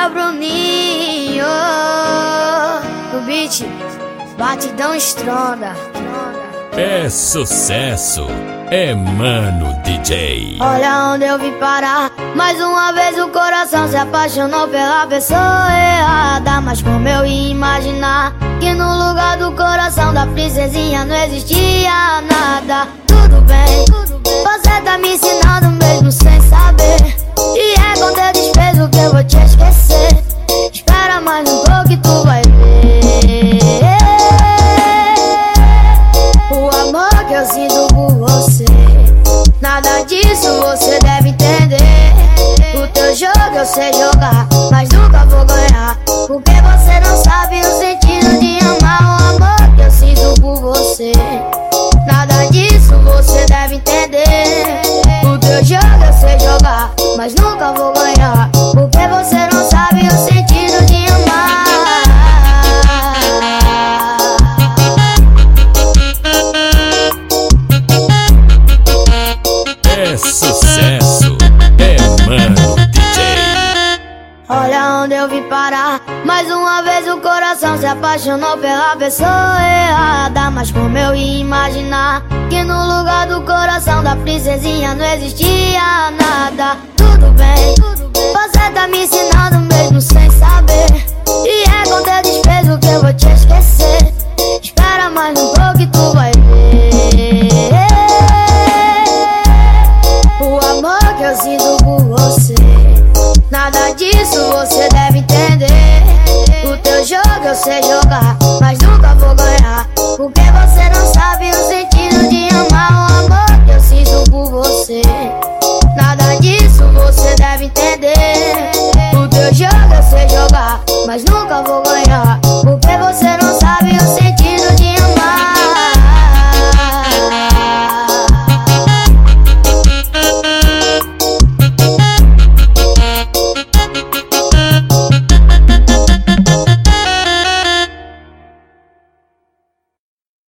é o Bruninho. O beat, batidão estronda. É sucesso, é Mano DJ. Olha onde eu vim parar. Mais uma vez o coração se apaixonou pela pessoa errada. Mas como eu ia imaginar que no lugar do coração da princesinha não existia nada? Tudo bem, você tá me ensinando mesmo sem saber. E é com teu desprezo que eu vou te que eu sinto por você. Nada disso você deve entender. O teu jogo eu sei jogar, mas nunca vou ganhar. Porque você não sabe o sentido de amar o amor que eu sinto por você. Nada disso você deve entender. O teu jogo eu sei jogar, mas nunca vou ganhar. Porque você Olha onde eu vim parar. Mais uma vez o coração se apaixonou pela pessoa errada. Mas como eu ia imaginar que no lugar do coração da princesinha não existia nada? Tudo bem, você tá me ensinando mesmo sem saber. E é com teu desprezo que eu vou te esquecer. Espera mais um pouco e tu vai ver. O amor que eu sinto por você. Nada disso você deve entender. O teu jogo eu sei jogar,